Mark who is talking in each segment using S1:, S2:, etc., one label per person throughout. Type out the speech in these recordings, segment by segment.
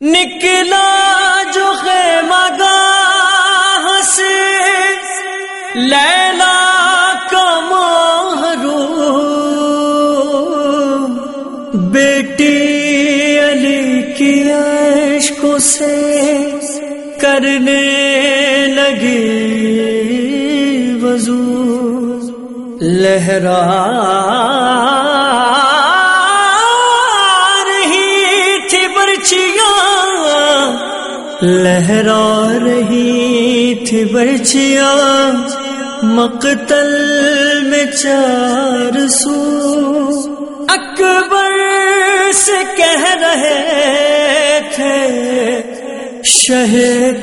S1: نکلا جو خیمہ گاہ سے، لیلا کا محرو بیٹی علی کی عشقوں سے کرنے لگی وضو۔ لہرا رہی تھی برچیاں لہرا رہی تھی برچیاں مقتل میں چار سو۔ اکبر سے کہہ رہے تھے، شہ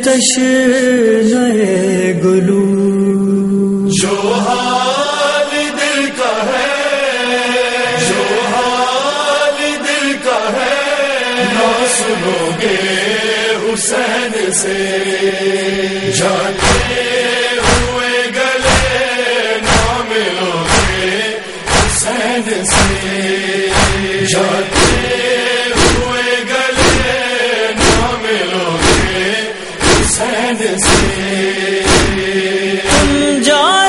S1: تش نئے گلو۔
S2: جو حال دل کا ہے جو حال دل کا ہے۔ نہ سنو گے۔ حسین سے جاتے ہوئے گلے نہ ملو گے حسین سے جاتے ہوئے گلے نہ ملو گے حسین سے
S1: تم جا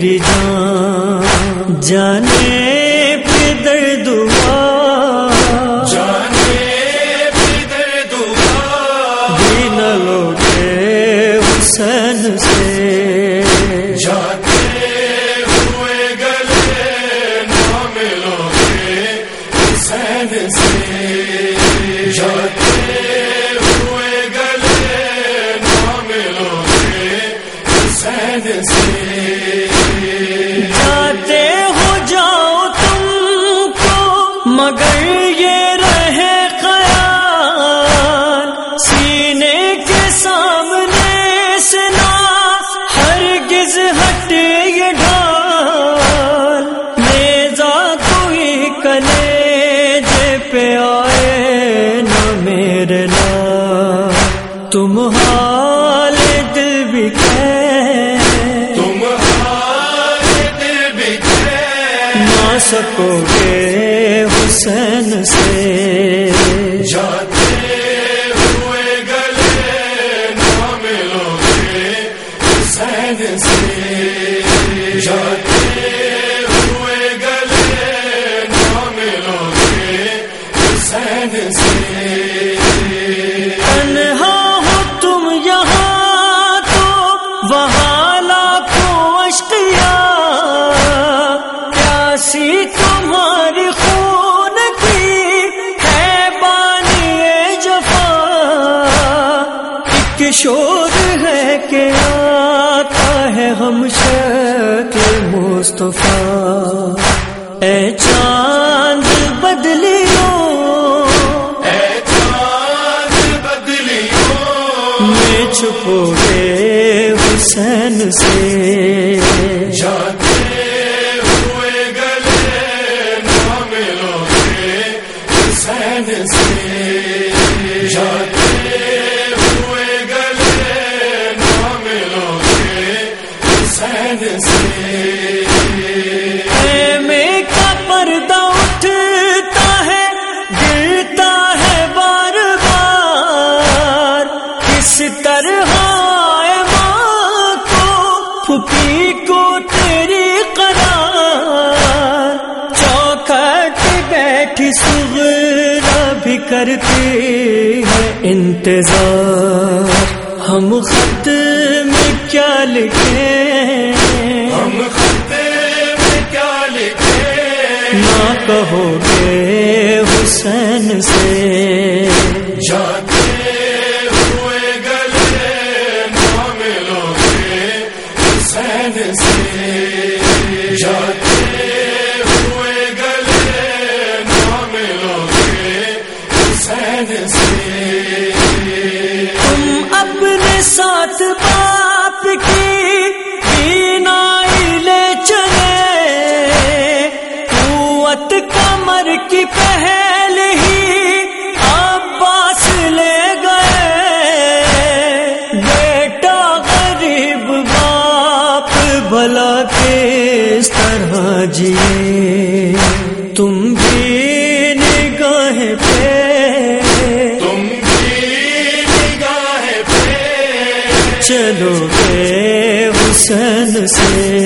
S1: میری جان جانے پہ درد ہوا۔
S2: جانے دعا
S1: بھی نہ لوٹے حسین سے۔
S2: جاتے ہوئے گلے نہ ملو گے حسین سے۔ جاتے ہوئے گلے نہ ملو گے حسین سے۔
S1: ہرگز ہٹے یہ ڈھال نیزا کوئی کلے جے پہ آئے نہ میرے نا تم حال دل بھی
S2: تم حال دل بکھرے
S1: نہ سکو گے حسین سے۔
S2: حسین سے جاتے
S1: ہم شکل مصطفیٰ۔ اے چاند بدلیو
S2: اے چاند بدلیوں۔
S1: میں چھپو گے حسین سے۔
S2: حسین سے
S1: میں کا پردہ اٹھتا ہے، گرتا ہے بار بار۔ کس طرح آئے ماں کو پھپھی کو تیری قرار۔ چوکھٹ بیٹھی سغرا بھی کرتی ہے انتظار۔ ہم خط میں کیا لکھیں
S2: ہم خطے میں کیا لکھے؟
S1: نہ کہو گے حسین سے۔
S2: جاتے ہوئے گلے نہ ملو گے حسین سے۔ جاتے ہوئے گلے نہ ملو گے حسین سے۔
S1: تم اپنے ساتھ باپ جیے تم بھی نگاہ پہ۔
S2: تم بھی نگاہ پہ۔
S1: چلو گے حسن سے۔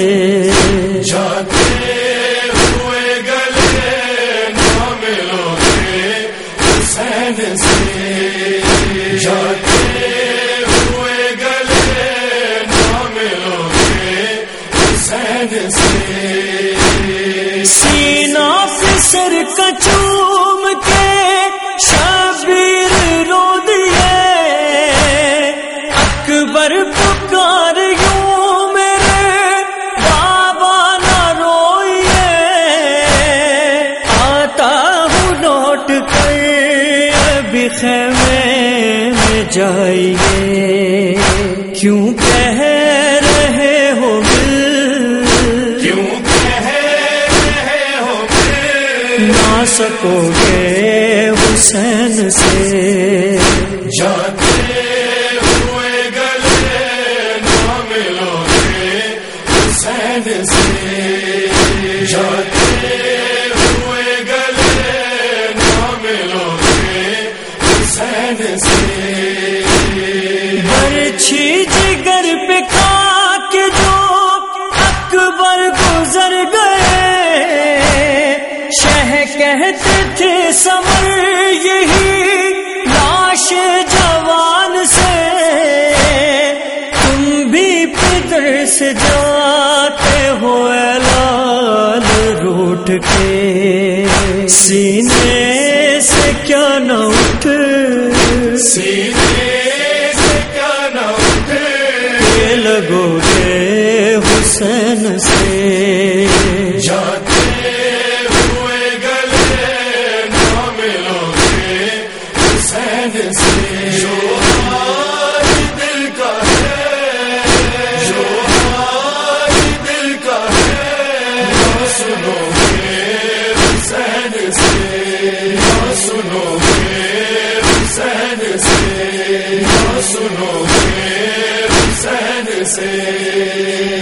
S1: فسر کا چوم کے شبیر رو دیے۔ اکبر پکار یوں میرے بابا نہ روئیے آتا ہوں لوٹ کر ابھی خیمے میں جائیے۔ کیوں کہہ سکو گے حسین سے۔
S2: جاتے ہوئے گلے نہ ملو گے حسین سے۔ جاتے ہوئے گلے نہ ملو گے حسین سے۔
S1: کہتے تھے سمر یہی لاش جوان سے۔ تم بھی پدر سے جاتے ہو لال روٹ کے۔ سینے سے کیا نہ اٹھ۔
S2: سینے سے کیا نہ اٹھے
S1: لگو گے حسین سے۔
S2: حسین سے جو آج دل کا ہے جو آج دل کا ہے سنو گے حسین سے سنو گے حسین سے سنو گے حسین سے